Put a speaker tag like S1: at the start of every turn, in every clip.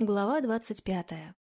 S1: Глава двадцать пятая.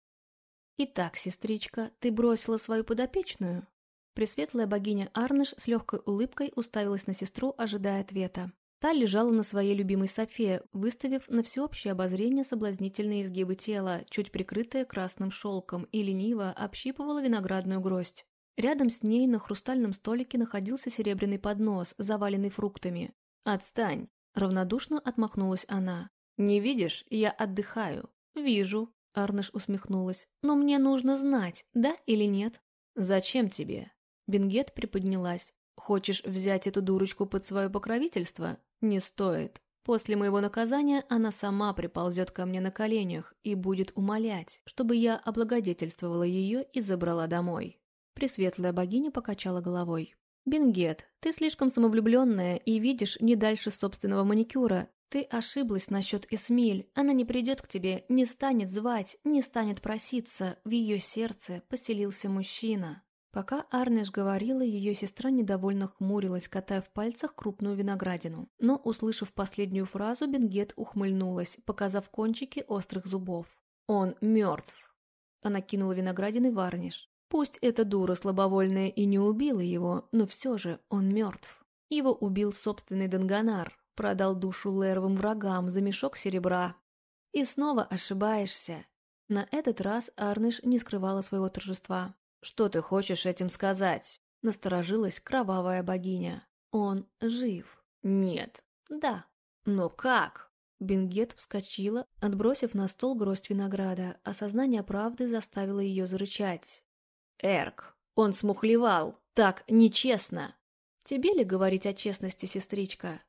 S1: «Итак, сестричка, ты бросила свою подопечную?» Пресветлая богиня Арныш с легкой улыбкой уставилась на сестру, ожидая ответа. Та лежала на своей любимой софе, выставив на всеобщее обозрение соблазнительные изгибы тела, чуть прикрытые красным шелком, и лениво общипывала виноградную гроздь. Рядом с ней на хрустальном столике находился серебряный поднос, заваленный фруктами. «Отстань!» – равнодушно отмахнулась она. «Не видишь, я отдыхаю. «Вижу», — Арныш усмехнулась. «Но мне нужно знать, да или нет?» «Зачем тебе?» Бенгет приподнялась. «Хочешь взять эту дурочку под свое покровительство? Не стоит. После моего наказания она сама приползет ко мне на коленях и будет умолять, чтобы я облагодетельствовала ее и забрала домой». Пресветлая богиня покачала головой. «Бенгет, ты слишком самовлюбленная и видишь не дальше собственного маникюра. «Ты ошиблась насчет Эсмиль. Она не придет к тебе, не станет звать, не станет проситься. В ее сердце поселился мужчина». Пока Арнеш говорила, ее сестра недовольно хмурилась, катая в пальцах крупную виноградину. Но, услышав последнюю фразу, Бенгет ухмыльнулась, показав кончики острых зубов. «Он мертв!» Она кинула виноградины в Арниш. Пусть эта дура слабовольная и не убила его, но все же он мертв. Его убил собственный Данганар, Продал душу Леровым врагам за мешок серебра. И снова ошибаешься. На этот раз Арныш не скрывала своего торжества. «Что ты хочешь этим сказать?» Насторожилась кровавая богиня. «Он жив». «Нет». «Да». «Но как?» Бенгет вскочила, отбросив на стол гроздь винограда. Осознание правды заставило ее зарычать. «Эрк, он смухлевал! Так нечестно!» «Тебе ли говорить о честности, сестричка?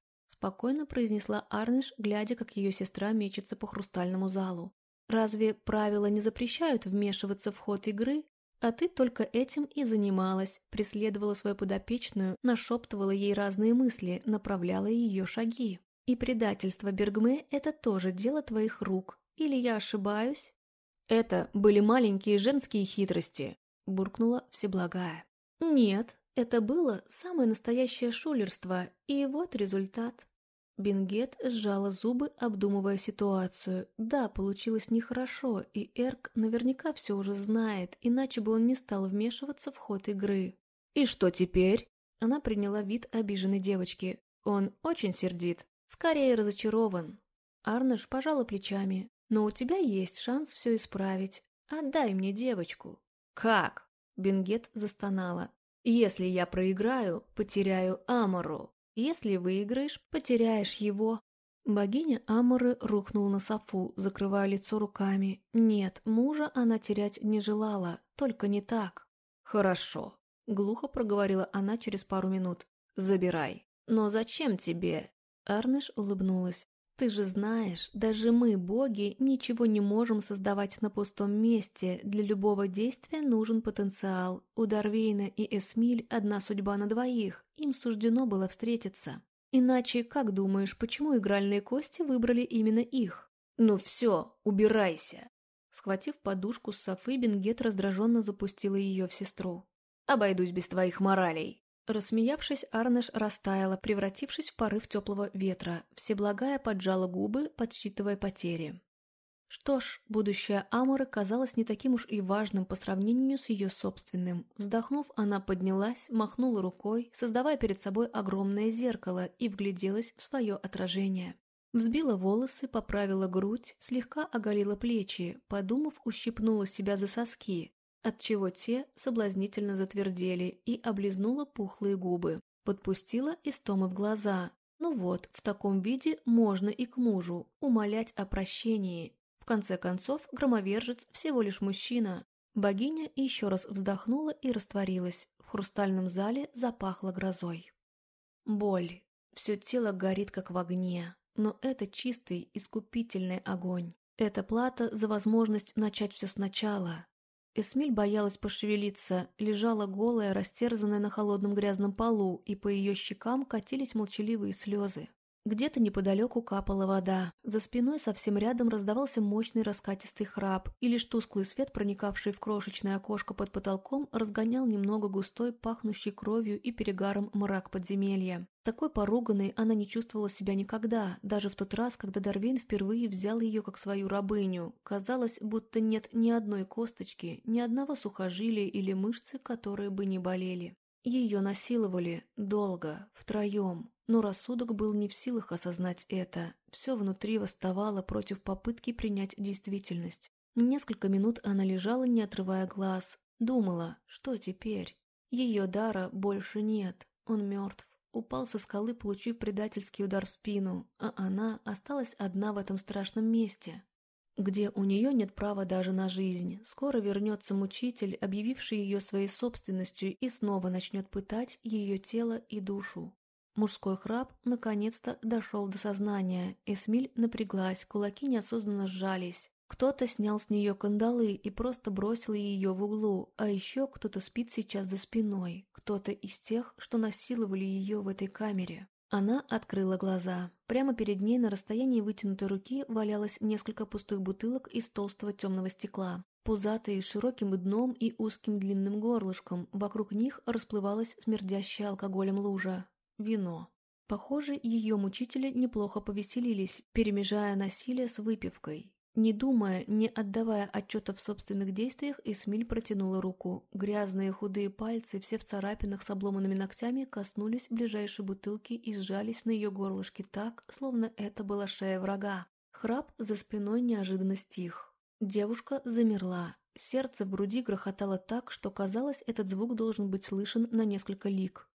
S1: Спокойно произнесла Арниш, глядя, как ее сестра мечется по хрустальному залу. «Разве правила не запрещают вмешиваться в ход игры? А ты только этим и занималась, преследовала свою подопечную, нашептывала ей разные мысли, направляла ее шаги. И предательство Бергме – это тоже дело твоих рук. Или я ошибаюсь?» «Это были маленькие женские хитрости», – буркнула Всеблагая. «Нет, это было самое настоящее шулерство, и вот результат. Бенгет сжала зубы, обдумывая ситуацию. Да, получилось нехорошо, и Эрк наверняка все уже знает, иначе бы он не стал вмешиваться в ход игры. «И что теперь?» Она приняла вид обиженной девочки. Он очень сердит, скорее разочарован. Арнеш пожала плечами. «Но у тебя есть шанс все исправить. Отдай мне девочку». «Как?» Бенгет застонала. Если я проиграю, потеряю Амору. Если выиграешь, потеряешь его. Богиня Аморы рухнула на софу, закрывая лицо руками. Нет, мужа она терять не желала, только не так. «Хорошо», — глухо проговорила она через пару минут. «Забирай». «Но зачем тебе?» Арнеш улыбнулась. Ты же знаешь, даже мы, боги, ничего не можем создавать на пустом месте. Для любого действия нужен потенциал. У Дарвейна и Эсмиль одна судьба на двоих. Им суждено было встретиться. Иначе, как думаешь, почему игральные кости выбрали именно их? Ну все, убирайся. Схватив подушку с Софы, Бенгет раздраженно запустила ее в сестру. «Обойдусь без твоих моралей». Рассмеявшись, Арнеш растаяла, превратившись в порыв теплого ветра. Всеблагая поджала губы, подсчитывая потери. Что ж, будущее Аморы казалось не таким уж и важным по сравнению с ее собственным. Вздохнув, она поднялась, махнула рукой, создавая перед собой огромное зеркало и вгляделась в свое отражение. Взбила волосы, поправила грудь, слегка оголила плечи, подумав, ущипнула себя за соски, отчего те соблазнительно затвердели и облизнула пухлые губы. Подпустила истомы в глаза. Ну вот, в таком виде можно и к мужу умолять о прощении. В конце концов, громовержец всего лишь мужчина. Богиня еще раз вздохнула и растворилась. В хрустальном зале запахло грозой. Боль. Все тело горит, как в огне. Но это чистый, искупительный огонь. Это плата за возможность начать все сначала. Эсмиль боялась пошевелиться, лежала голая, растерзанная на холодном грязном полу, и по ее щекам катились молчаливые слезы. Где-то неподалеку капала вода. За спиной совсем рядом раздавался мощный раскатистый храп, и лишь тусклый свет, проникавший в крошечное окошко под потолком, разгонял немного густой, пахнущий кровью и перегаром мрак подземелья. Такой поруганной она не чувствовала себя никогда, даже в тот раз, когда Дарвин впервые взял ее как свою рабыню. Казалось, будто нет ни одной косточки, ни одного сухожилия или мышцы, которые бы не болели. Ее насиловали долго, втроем, но рассудок был не в силах осознать это. Все внутри восставало против попытки принять действительность. Несколько минут она лежала, не отрывая глаз. Думала, что теперь? Ее дара больше нет, он мертв. Упал со скалы, получив предательский удар в спину, а она осталась одна в этом страшном месте где у нее нет права даже на жизнь. Скоро вернется мучитель, объявивший ее своей собственностью, и снова начнет пытать ее тело и душу. Мужской храп наконец-то дошел до сознания. Эсмиль напряглась, кулаки неосознанно сжались. Кто-то снял с нее кандалы и просто бросил ее в углу, а еще кто-то спит сейчас за спиной, кто-то из тех, что насиловали ее в этой камере. Она открыла глаза. Прямо перед ней на расстоянии вытянутой руки валялось несколько пустых бутылок из толстого темного стекла. Пузатые, с широким дном и узким длинным горлышком. Вокруг них расплывалась смердящая алкоголем лужа. Вино. Похоже, ее мучители неплохо повеселились, перемежая насилие с выпивкой. Не думая, не отдавая отчета в собственных действиях, Эсмиль протянула руку. Грязные худые пальцы, все в царапинах с обломанными ногтями, коснулись ближайшей бутылки и сжались на ее горлышке так, словно это была шея врага. Храп за спиной неожиданно стих. Девушка замерла. Сердце в груди грохотало так, что казалось, этот звук должен быть слышен на несколько лиг.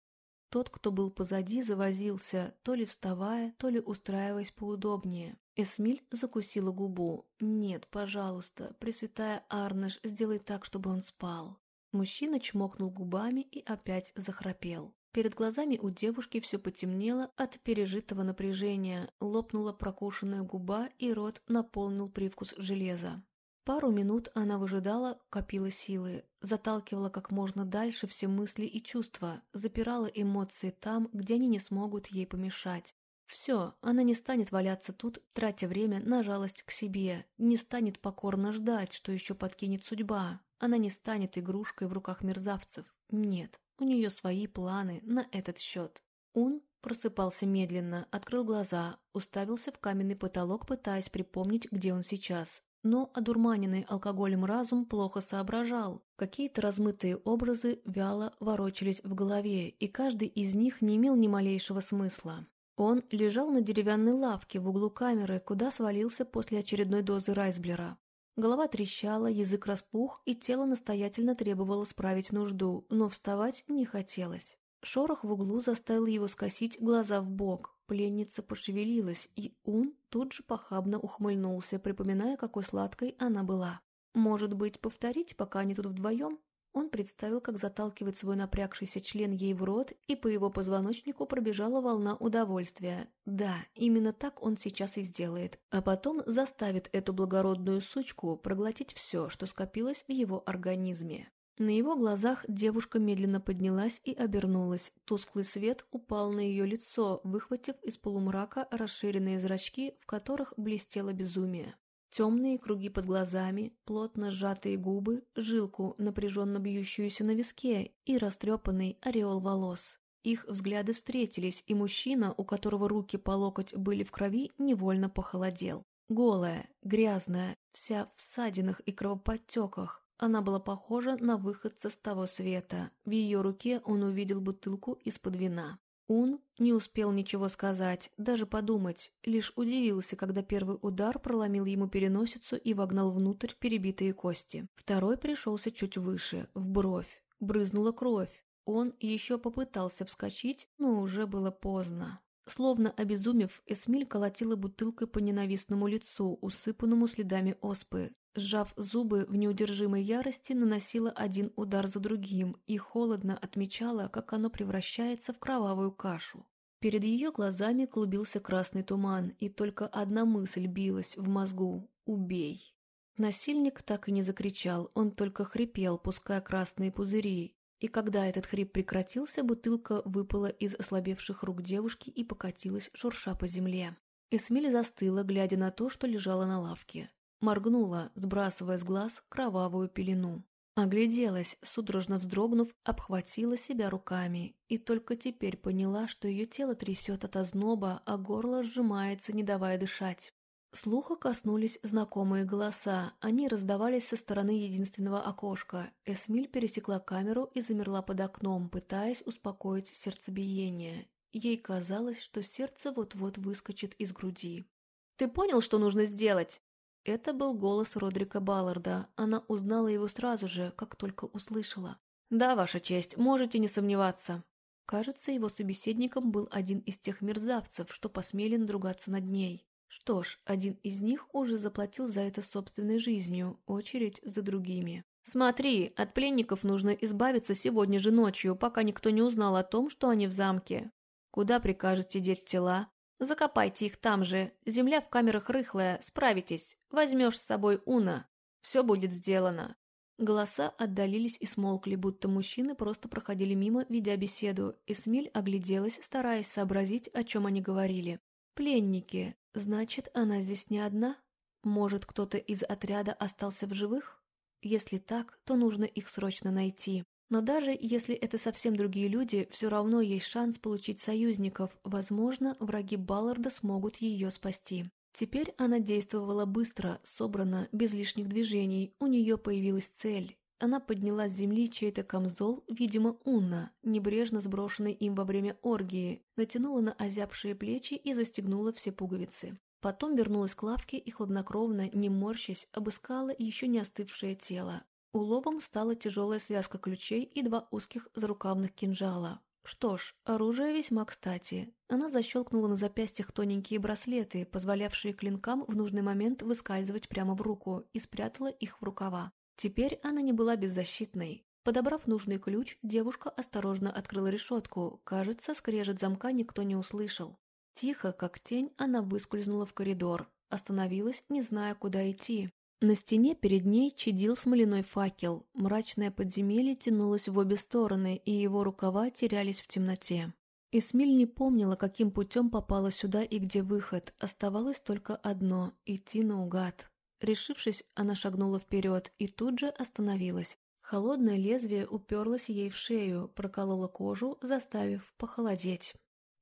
S1: Тот, кто был позади, завозился, то ли вставая, то ли устраиваясь поудобнее. Эсмиль закусила губу. «Нет, пожалуйста, Пресвятая Арнеш, сделай так, чтобы он спал». Мужчина чмокнул губами и опять захрапел. Перед глазами у девушки все потемнело от пережитого напряжения, лопнула прокушенная губа и рот наполнил привкус железа. Пару минут она выжидала, копила силы, заталкивала как можно дальше все мысли и чувства, запирала эмоции там, где они не смогут ей помешать. Все, она не станет валяться тут, тратя время на жалость к себе, не станет покорно ждать, что еще подкинет судьба. Она не станет игрушкой в руках мерзавцев. Нет, у нее свои планы на этот счет. Он просыпался медленно, открыл глаза, уставился в каменный потолок, пытаясь припомнить, где он сейчас. Но одурманенный алкоголем разум плохо соображал. Какие-то размытые образы вяло ворочались в голове, и каждый из них не имел ни малейшего смысла. Он лежал на деревянной лавке в углу камеры, куда свалился после очередной дозы Райсблера. Голова трещала, язык распух, и тело настоятельно требовало справить нужду, но вставать не хотелось. Шорох в углу заставил его скосить глаза в бок. Пленница пошевелилась, и он тут же похабно ухмыльнулся, припоминая, какой сладкой она была. «Может быть, повторить, пока они тут вдвоем?» Он представил, как заталкивает свой напрягшийся член ей в рот, и по его позвоночнику пробежала волна удовольствия. Да, именно так он сейчас и сделает. А потом заставит эту благородную сучку проглотить все, что скопилось в его организме. На его глазах девушка медленно поднялась и обернулась. Тусклый свет упал на ее лицо, выхватив из полумрака расширенные зрачки, в которых блестело безумие. Темные круги под глазами, плотно сжатые губы, жилку, напряженно бьющуюся на виске и растрепанный ореол волос. Их взгляды встретились, и мужчина, у которого руки по локоть были в крови, невольно похолодел. Голая, грязная, вся в ссадинах и кровоподтеках, она была похожа на выходца с того света. В ее руке он увидел бутылку из-под вина. Он не успел ничего сказать, даже подумать, лишь удивился, когда первый удар проломил ему переносицу и вогнал внутрь перебитые кости. Второй пришелся чуть выше, в бровь. Брызнула кровь. Он еще попытался вскочить, но уже было поздно. Словно обезумев, Эсмиль колотила бутылкой по ненавистному лицу, усыпанному следами оспы. Сжав зубы в неудержимой ярости, наносила один удар за другим и холодно отмечала, как оно превращается в кровавую кашу. Перед ее глазами клубился красный туман, и только одна мысль билась в мозгу – «Убей». Насильник так и не закричал, он только хрипел, пуская красные пузыри, И когда этот хрип прекратился, бутылка выпала из ослабевших рук девушки и покатилась, шурша по земле. Эсмиль застыла, глядя на то, что лежало на лавке. Моргнула, сбрасывая с глаз кровавую пелену. Огляделась, судорожно вздрогнув, обхватила себя руками и только теперь поняла, что ее тело трясет от озноба, а горло сжимается, не давая дышать. Слуха коснулись знакомые голоса. Они раздавались со стороны единственного окошка. Эсмиль пересекла камеру и замерла под окном, пытаясь успокоить сердцебиение. Ей казалось, что сердце вот-вот выскочит из груди. «Ты понял, что нужно сделать?» Это был голос Родрика Балларда. Она узнала его сразу же, как только услышала. «Да, Ваша честь, можете не сомневаться». Кажется, его собеседником был один из тех мерзавцев, что посмели надругаться над ней. Что ж, один из них уже заплатил за это собственной жизнью, очередь за другими. «Смотри, от пленников нужно избавиться сегодня же ночью, пока никто не узнал о том, что они в замке. Куда прикажете деть тела? Закопайте их там же. Земля в камерах рыхлая, справитесь. Возьмешь с собой Уна. Все будет сделано». Голоса отдалились и смолкли, будто мужчины просто проходили мимо, ведя беседу. Эсмиль огляделась, стараясь сообразить, о чем они говорили. «Пленники. Значит, она здесь не одна? Может, кто-то из отряда остался в живых? Если так, то нужно их срочно найти. Но даже если это совсем другие люди, все равно есть шанс получить союзников. Возможно, враги Балларда смогут ее спасти. Теперь она действовала быстро, собрана, без лишних движений. У нее появилась цель. Она подняла с земли чей-то камзол, видимо, Унна, небрежно сброшенный им во время оргии, натянула на озябшие плечи и застегнула все пуговицы. Потом вернулась к лавке и хладнокровно, не морщась, обыскала еще не остывшее тело. Уловом стала тяжелая связка ключей и два узких зарукавных кинжала. Что ж, оружие весьма кстати. Она защелкнула на запястьях тоненькие браслеты, позволявшие клинкам в нужный момент выскальзывать прямо в руку, и спрятала их в рукава. Теперь она не была беззащитной. Подобрав нужный ключ, девушка осторожно открыла решетку. Кажется, скрежет замка никто не услышал. Тихо, как тень, она выскользнула в коридор. Остановилась, не зная, куда идти. На стене перед ней чадил смоляной факел. Мрачное подземелье тянулось в обе стороны, и его рукава терялись в темноте. Эсмиль не помнила, каким путем попала сюда и где выход. Оставалось только одно – идти наугад. Решившись, она шагнула вперед и тут же остановилась. Холодное лезвие уперлось ей в шею, прокололо кожу, заставив похолодеть.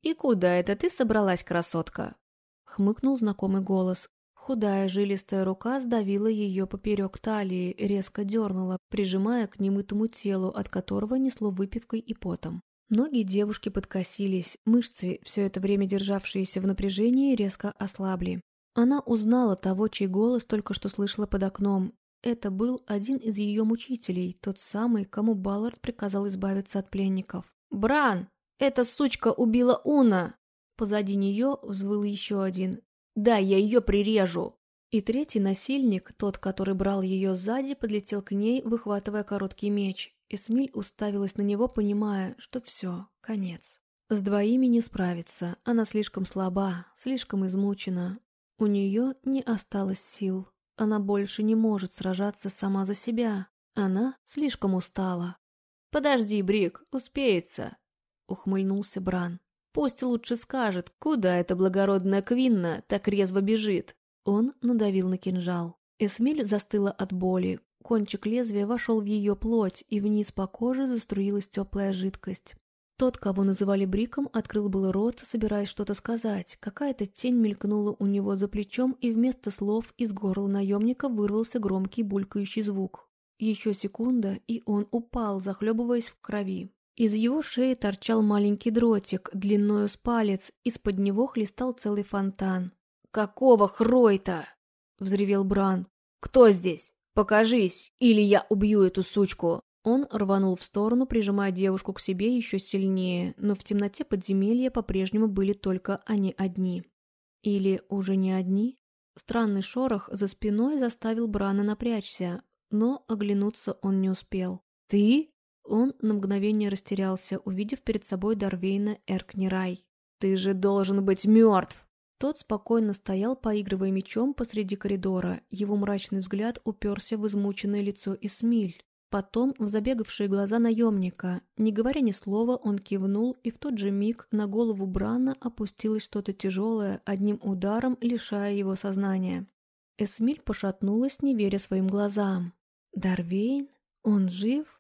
S1: «И куда это ты собралась, красотка?» Хмыкнул знакомый голос. Худая жилистая рука сдавила ее поперек талии, резко дернула, прижимая к немытому телу, от которого несло выпивкой и потом. Ноги девушки подкосились, мышцы, все это время державшиеся в напряжении, резко ослабли. Она узнала того, чей голос только что слышала под окном. Это был один из ее мучителей, тот самый, кому Баллард приказал избавиться от пленников. «Бран! Эта сучка убила Уна!» Позади нее взвыл еще один. «Да, я ее прирежу!» И третий насильник, тот, который брал ее сзади, подлетел к ней, выхватывая короткий меч. Эсмиль уставилась на него, понимая, что все, конец. С двоими не справиться, она слишком слаба, слишком измучена, у нее не осталось сил. Она больше не может сражаться сама за себя. Она слишком устала. «Подожди, Брик, успеется», — ухмыльнулся Бран. «Пусть лучше скажет, куда эта благородная Квинна так резво бежит». Он надавил на кинжал. Эсмиль застыла от боли. Кончик лезвия вошел в ее плоть, и вниз по коже заструилась теплая жидкость. Тот, кого называли Бриком, открыл был рот, собираясь что-то сказать. Какая-то тень мелькнула у него за плечом, и вместо слов из горла наемника вырвался громкий булькающий звук. Еще секунда, и он упал, захлебываясь в крови. Из его шеи торчал маленький дротик, длиною с палец, из-под него хлестал целый фонтан. «Какого хройта?» — взревел Бран. «Кто здесь? Покажись, или я убью эту сучку!» Он рванул в сторону, прижимая девушку к себе еще сильнее, но в темноте подземелья по-прежнему были только они одни. Или уже не одни? Странный шорох за спиной заставил Брана напрячься, но оглянуться он не успел. «Ты?» Он на мгновение растерялся, увидев перед собой Дарвейна Эркнирай. «Ты же должен быть мертв!» Тот спокойно стоял, поигрывая мечом посреди коридора. Его мрачный взгляд уперся в измученное лицо Исмиль. Потом в забегавшие глаза наемника. Не говоря ни слова, он кивнул, и в тот же миг на голову Брана опустилось что-то тяжелое, одним ударом лишая его сознания. Эсмиль пошатнулась, не веря своим глазам. «Дарвейн? Он жив?»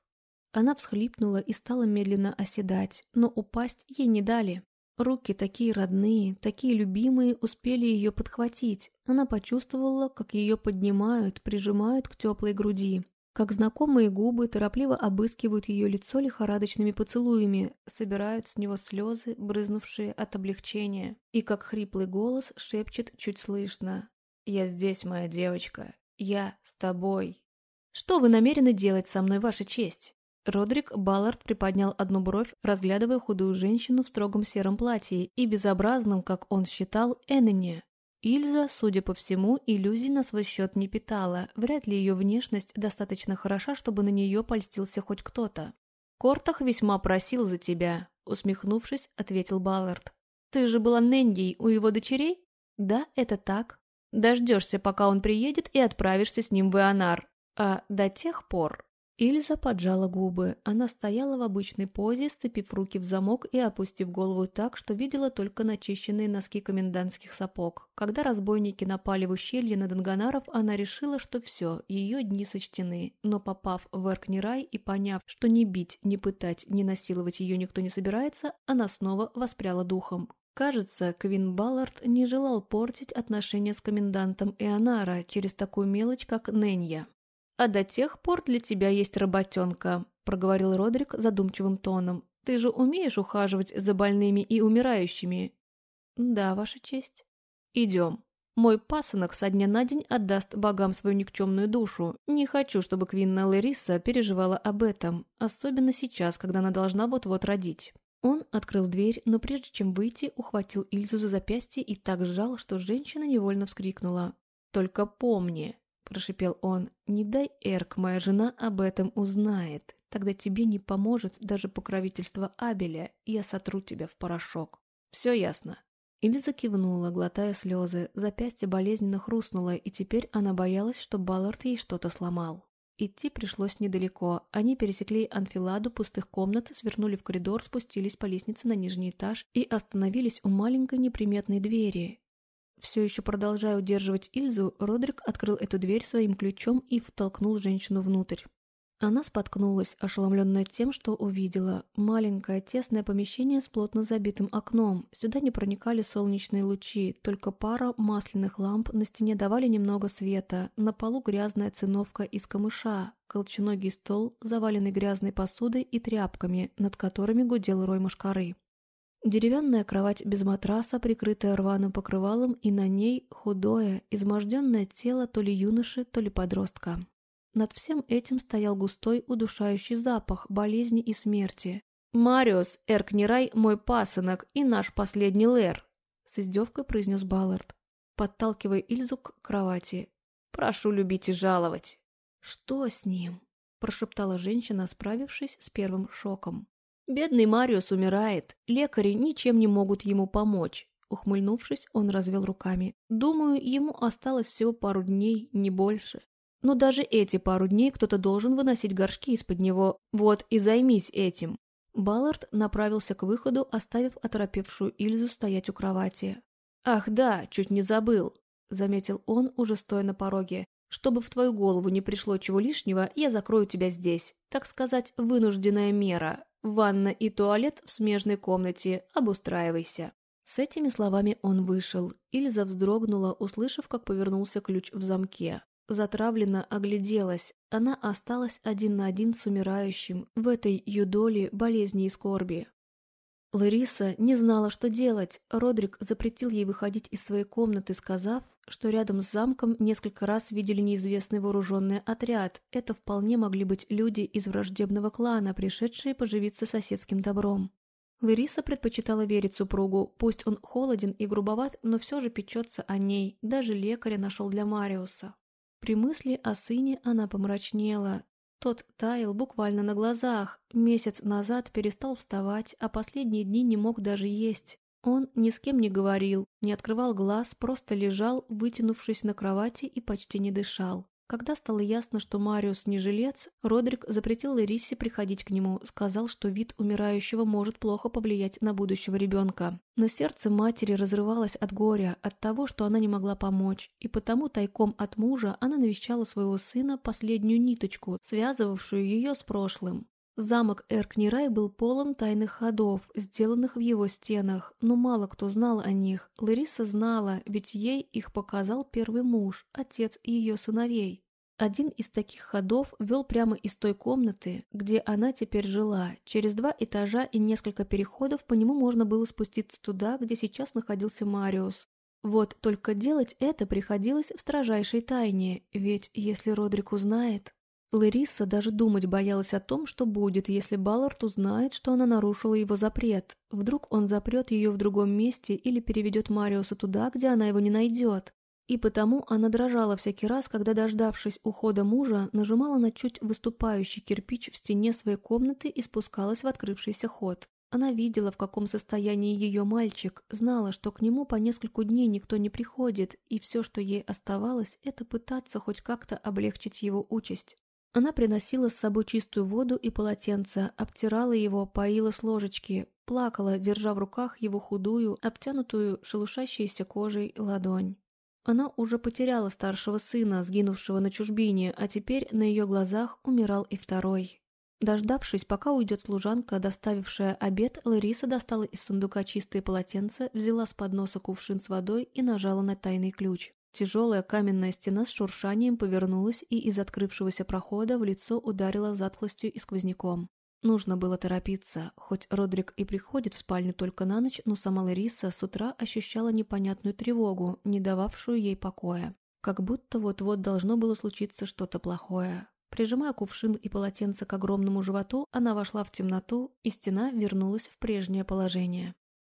S1: Она всхлипнула и стала медленно оседать, но упасть ей не дали. Руки такие родные, такие любимые успели ее подхватить. Она почувствовала, как ее поднимают, прижимают к теплой груди как знакомые губы торопливо обыскивают ее лицо лихорадочными поцелуями, собирают с него слезы, брызнувшие от облегчения, и как хриплый голос шепчет чуть слышно «Я здесь, моя девочка, я с тобой». «Что вы намерены делать со мной, ваша честь?» Родрик Баллард приподнял одну бровь, разглядывая худую женщину в строгом сером платье и безобразном, как он считал, Эннене. Ильза, судя по всему, иллюзий на свой счет не питала, вряд ли ее внешность достаточно хороша, чтобы на нее польстился хоть кто-то. «Кортах весьма просил за тебя», — усмехнувшись, ответил Баллард. «Ты же была Нэньей у его дочерей?» «Да, это так. Дождешься, пока он приедет, и отправишься с ним в Ионар. А до тех пор Ильза поджала губы. Она стояла в обычной позе, сцепив руки в замок и опустив голову так, что видела только начищенные носки комендантских сапог. Когда разбойники напали в ущелье на Данганаров, она решила, что все, ее дни сочтены. Но попав в Эркнирай и поняв, что ни бить, ни пытать, ни насиловать ее никто не собирается, она снова воспряла духом. Кажется, Квин Баллард не желал портить отношения с комендантом Ионара через такую мелочь, как Нэнья. «А до тех пор для тебя есть работенка», — проговорил Родрик задумчивым тоном. «Ты же умеешь ухаживать за больными и умирающими?» «Да, ваша честь». «Идем. Мой пасынок со дня на день отдаст богам свою никчемную душу. Не хочу, чтобы Квинна Лариса переживала об этом, особенно сейчас, когда она должна вот-вот родить». Он открыл дверь, но прежде чем выйти, ухватил Ильзу за запястье и так сжал, что женщина невольно вскрикнула. «Только помни, – прошипел он. «Не дай, Эрк, моя жена об этом узнает. Тогда тебе не поможет даже покровительство Абеля, и я сотру тебя в порошок. Все ясно?» Ильза кивнула, глотая слезы. Запястье болезненно хрустнуло, и теперь она боялась, что Баллард ей что-то сломал. Идти пришлось недалеко. Они пересекли анфиладу пустых комнат, свернули в коридор, спустились по лестнице на нижний этаж и остановились у маленькой неприметной двери. Все еще продолжая удерживать Ильзу, Родрик открыл эту дверь своим ключом и втолкнул женщину внутрь. Она споткнулась, ошеломленная тем, что увидела. Маленькое тесное помещение с плотно забитым окном. Сюда не проникали солнечные лучи, только пара масляных ламп на стене давали немного света. На полу грязная циновка из камыша, колченогий стол, заваленный грязной посудой и тряпками, над которыми гудел рой мошкары. Деревянная кровать без матраса, прикрытая рваным покрывалом, и на ней худое, изможденное тело то ли юноши, то ли подростка. Над всем этим стоял густой, удушающий запах болезни и смерти. «Мариус, Эркнирай, мой пасынок и наш последний лэр!» С издевкой произнес Баллард, подталкивая Ильзу к кровати. «Прошу любить и жаловать!» «Что с ним?» – прошептала женщина, справившись с первым шоком. «Бедный Мариус умирает. Лекари ничем не могут ему помочь». Ухмыльнувшись, он развел руками. «Думаю, ему осталось всего пару дней, не больше. Но даже эти пару дней кто-то должен выносить горшки из-под него. Вот и займись этим». Баллард направился к выходу, оставив оторопевшую Ильзу стоять у кровати. «Ах да, чуть не забыл», — заметил он, уже стоя на пороге. «Чтобы в твою голову не пришло чего лишнего, я закрою тебя здесь. Так сказать, вынужденная мера. Ванна и туалет в смежной комнате, обустраивайся». С этими словами он вышел. Ильза вздрогнула, услышав, как повернулся ключ в замке. Затравленно огляделась. Она осталась один на один с умирающим в этой юдоле болезни и скорби. Лариса не знала, что делать. Родрик запретил ей выходить из своей комнаты, сказав, что рядом с замком несколько раз видели неизвестный вооруженный отряд. Это вполне могли быть люди из враждебного клана, пришедшие поживиться соседским добром. Лариса предпочитала верить супругу, пусть он холоден и грубоват, но все же печется о ней, даже лекаря нашел для Мариуса. При мысли о сыне она помрачнела. Тот таял буквально на глазах, месяц назад перестал вставать, а последние дни не мог даже есть. Он ни с кем не говорил, не открывал глаз, просто лежал, вытянувшись на кровати и почти не дышал. Когда стало ясно, что Мариус не жилец, Родрик запретил Ларисе приходить к нему, сказал, что вид умирающего может плохо повлиять на будущего ребенка. Но сердце матери разрывалось от горя, от того, что она не могла помочь, и потому тайком от мужа она навещала своего сына последнюю ниточку, связывавшую ее с прошлым. Замок Эркнирай был полон тайных ходов, сделанных в его стенах, но мало кто знал о них. Лариса знала, ведь ей их показал первый муж, отец ее сыновей. Один из таких ходов вел прямо из той комнаты, где она теперь жила. Через два этажа и несколько переходов по нему можно было спуститься туда, где сейчас находился Мариус. Вот только делать это приходилось в строжайшей тайне, ведь если Родрик узнает... Лариса даже думать боялась о том, что будет, если Баллард узнает, что она нарушила его запрет. Вдруг он запрет ее в другом месте или переведет Мариуса туда, где она его не найдет. И потому она дрожала всякий раз, когда, дождавшись ухода мужа, нажимала на чуть выступающий кирпич в стене своей комнаты и спускалась в открывшийся ход. Она видела, в каком состоянии ее мальчик, знала, что к нему по нескольку дней никто не приходит, и все, что ей оставалось, это пытаться хоть как-то облегчить его участь. Она приносила с собой чистую воду и полотенце, обтирала его, поила с ложечки, плакала, держа в руках его худую, обтянутую шелушащейся кожей ладонь. Она уже потеряла старшего сына, сгинувшего на чужбине, а теперь на ее глазах умирал и второй. Дождавшись, пока уйдет служанка, доставившая обед, Лариса достала из сундука чистые полотенца, взяла с подноса кувшин с водой и нажала на тайный ключ. Тяжелая каменная стена с шуршанием повернулась и из открывшегося прохода в лицо ударила затхлостью и сквозняком. Нужно было торопиться, хоть Родрик и приходит в спальню только на ночь, но сама Лариса с утра ощущала непонятную тревогу, не дававшую ей покоя. Как будто вот-вот должно было случиться что-то плохое. Прижимая кувшин и полотенце к огромному животу, она вошла в темноту, и стена вернулась в прежнее положение.